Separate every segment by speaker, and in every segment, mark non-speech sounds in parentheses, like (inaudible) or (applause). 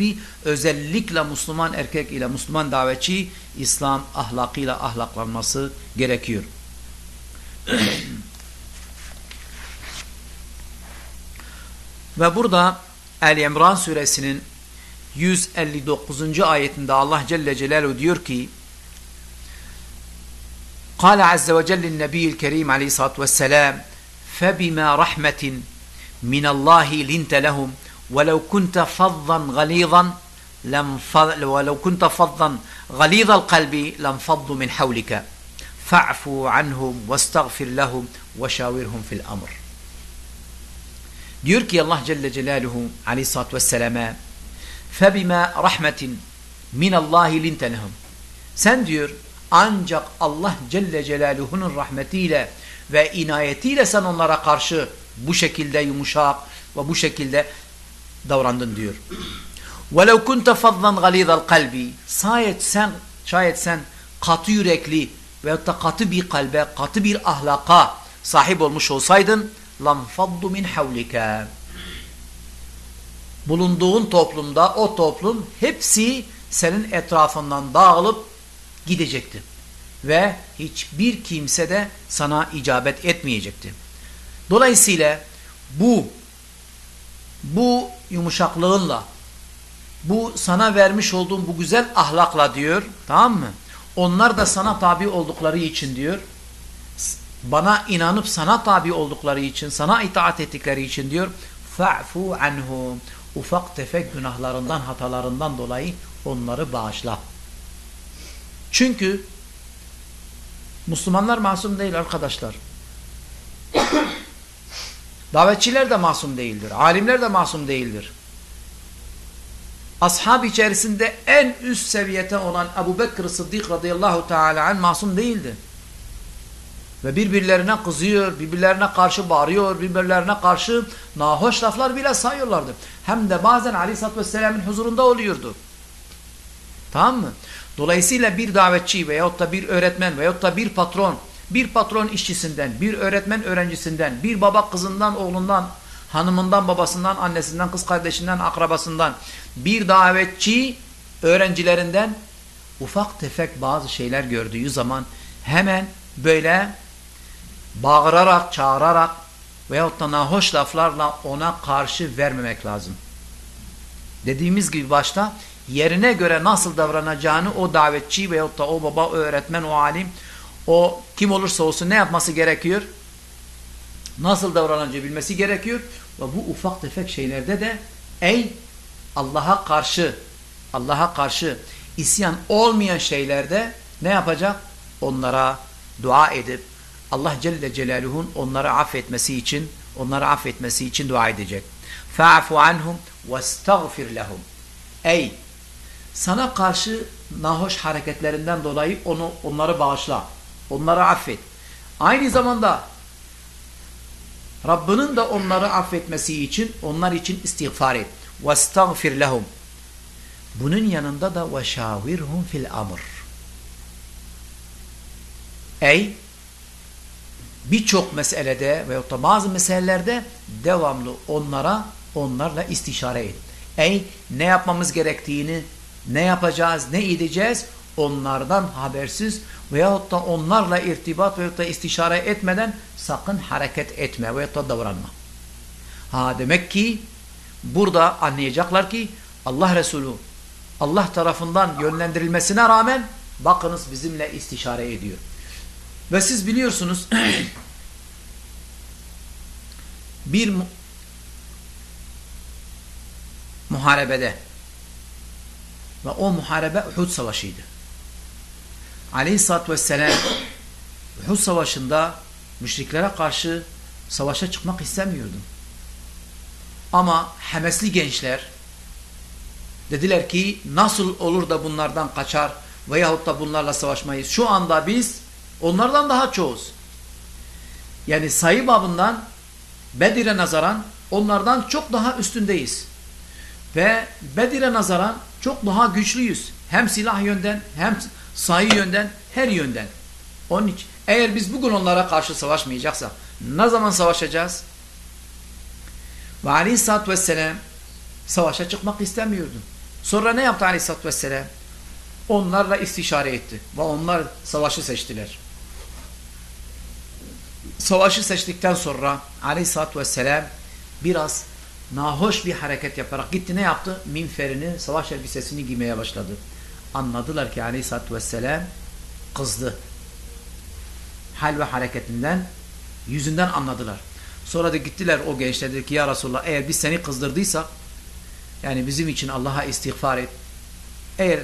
Speaker 1: tipi özellikle Müslüman erkek ile Müslüman davetçi İslam ahlakıyla ahlaklanması gerekiyor. (clears throat) Ve burada Ali İmran suresinin 159. ayetinde Allah Celle Celaluhu diyor ki قال عز وجل النبي الكريم عليه الصلاة والسلام فبما رحمة من الله لنت لهم ولو كنت فظا غليظا لم ولو كنت فظا غليظ القلب لانفضوا من حولك فاعف عنهم واستغفر لهم وشاورهم في الأمر. يركي الله جل جلاله عليه الصلاة والسلام فبما رحمة من الله لنت لهم. سندير ancak Allah Celle Celaluhu'nun rahmetiyle ve inayetiyle sen onlara karşı bu şekilde yumuşak ve bu şekilde davrandın diyor. وَلَوْ كُنْتَ فَضًّا غَلِيظَ الْقَلْبِ Şayet sen, şayet sen katı yürekli veyahut da katı bir kalbe, katı bir ahlaka sahip olmuş olsaydın لَنْفَضُّ مِنْ حَوْلِكَ Bulunduğun toplumda o toplum hepsi senin etrafından dağılıp gidecekti. Ve hiçbir kimse de sana icabet etmeyecekti. Dolayısıyla bu bu yumuşaklığınla bu sana vermiş olduğum bu güzel ahlakla diyor tamam mı? Onlar da sana tabi oldukları için diyor bana inanıp sana tabi oldukları için sana itaat ettikleri için diyor fa'fu anhum ufak tefek günahlarından hatalarından dolayı onları bağışla. Çünkü Müslümanlar masum değil arkadaşlar. Davetçiler de masum değildir. Alimler de masum değildir. Ashab içerisinde en üst seviyete olan Ebu Bekir Sıddık radıyallahu teala an masum değildi. Ve birbirlerine kızıyor, birbirlerine karşı bağırıyor, birbirlerine karşı nahoş laflar bile sayıyorlardı. Hem de bazen aleyhissalatü vesselamın huzurunda oluyordu. Tamam mı? Dolayısıyla bir davetçi veyahut da bir öğretmen veyahut da bir patron, bir patron işçisinden, bir öğretmen öğrencisinden, bir baba kızından, oğlundan, hanımından, babasından, annesinden, kız kardeşinden, akrabasından, bir davetçi öğrencilerinden ufak tefek bazı şeyler gördüğü zaman hemen böyle bağırarak, çağırarak veyahut da nahoş laflarla ona karşı vermemek lazım. Dediğimiz gibi başta yerine göre nasıl davranacağını o davetçi veyahut da o baba, o öğretmen, o alim, o kim olursa olsun ne yapması gerekiyor? Nasıl davranacağı bilmesi gerekiyor. Ve bu ufak tefek şeylerde de ey Allah'a karşı Allah'a karşı isyan olmayan şeylerde ne yapacak? Onlara dua edip Allah Celle Celaluhu'nun onları affetmesi için onları affetmesi için dua edecek. Fa'fu anhum vestagfir lehum. Ey sana karşı nahoş hareketlerinden dolayı onu onları bağışla. Onları affet. Aynı zamanda Rabbinin de onları affetmesi için onlar için istiğfar et. وَاسْتَغْفِرْ لَهُمْ Bunun yanında da وَشَاوِرْهُمْ fil amr. Ey birçok meselede veyahut da bazı meselelerde devamlı onlara onlarla istişare et. Ey ne yapmamız gerektiğini, ne yapacağız, ne edeceğiz onlardan habersiz veyahut da onlarla irtibat veyahut da istişare etmeden sakın hareket etme veyahut da davranma. Ha demek ki burada anlayacaklar ki Allah Resulü Allah tarafından yönlendirilmesine rağmen bakınız bizimle istişare ediyor. Ve siz biliyorsunuz (clears throat) bir muharebede ve o muharebe Uhud Savaşı'ydı. Aleyhisselatü Vesselam Uhud Savaşı'nda müşriklere karşı savaşa çıkmak istemiyordu. Ama hemesli gençler dediler ki nasıl olur da bunlardan kaçar veyahut da bunlarla savaşmayız. Şu anda biz onlardan daha çoğuz. Yani sayı babından Bedir'e nazaran onlardan çok daha üstündeyiz. Ve Bedir'e nazaran çok daha güçlüyüz. Hem silah yönden hem sayı yönden her yönden. Onun için eğer biz bugün onlara karşı savaşmayacaksak ne zaman savaşacağız? Ve aleyhissalatü vesselam savaşa çıkmak istemiyordu. Sonra ne yaptı aleyhissalatü vesselam? Onlarla istişare etti. Ve onlar savaşı seçtiler. Savaşı seçtikten sonra aleyhissalatü vesselam biraz nahoş bir hareket yaparak gitti ne yaptı? Minferini, savaş elbisesini giymeye başladı. Anladılar ki aleyhissalatü vesselam kızdı. Hal ve hareketinden, yüzünden anladılar. Sonra da gittiler o gençler dedi ki ya Resulullah eğer biz seni kızdırdıysak yani bizim için Allah'a istiğfar et. Eğer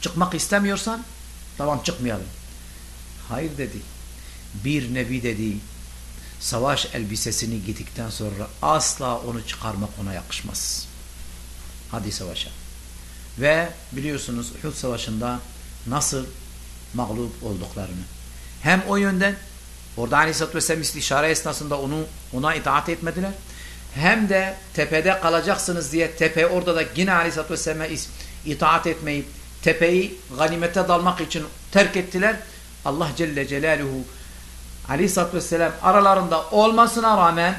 Speaker 1: çıkmak istemiyorsan tamam çıkmayalım. Hayır dedi. Bir nebi dedi savaş elbisesini giydikten sonra asla onu çıkarmak ona yakışmaz. Hadi savaşa. Ve biliyorsunuz Uhud Savaşı'nda nasıl mağlup olduklarını. Hem o yönden orada Aleyhisselatü Vesselam istişare esnasında onu ona itaat etmediler. Hem de tepede kalacaksınız diye tepe orada da yine Aleyhisselatü Vesselam'a itaat etmeyip tepeyi ganimete dalmak için terk ettiler. Allah Celle Celaluhu Aleyhisselatü Vesselam aralarında olmasına rağmen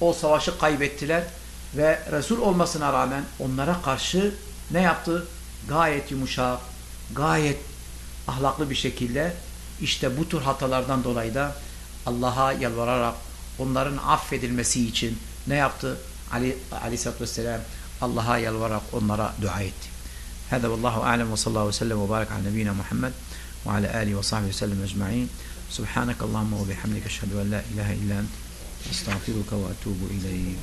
Speaker 1: o savaşı kaybettiler ve Resul olmasına rağmen onlara karşı ne yaptı? Gayet yumuşak, gayet ahlaklı bir şekilde işte bu tür hatalardan dolayı da Allah'a yalvararak onların affedilmesi için ne yaptı? Ali Aleyhisselatü Vesselam Allah'a yalvararak onlara dua etti. Hâdâ vallâhu âlem ve sallallahu ve sellem ve bârek al nebîne Muhammed ve ala âlihi ve sahbihi ve sellem ecma'in. Subhaneke ve bihamdike eşhedü en la ilahe illa ent. Estağfiruka ve etûbu ileyk.